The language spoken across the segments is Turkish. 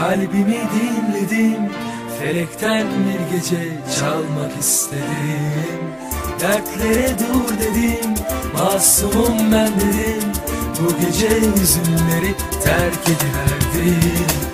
Kalbimi dinledim Felekten bir gece çalmak istedim. Dertlere dur dedim Masumum ben dedim. Bu gece hüzünleri terk ediverdim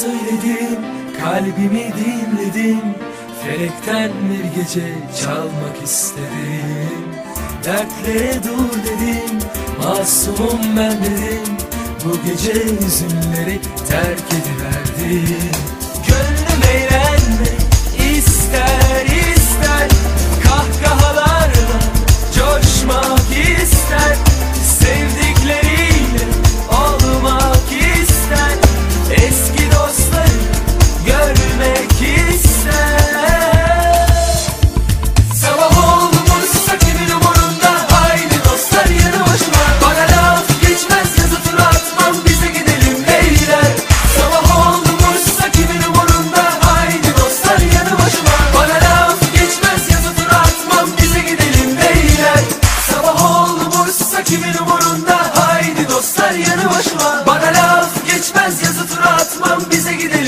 söyledim Kalbimi dinledim. Felekten bir gece çalmak istedim. Dertlere dur dedim Masumum ben dedim. Bu gece üzümleri terk ediverdim. Gönlüm eğlenmek ister geçmez yazı tura atmam bize gidelim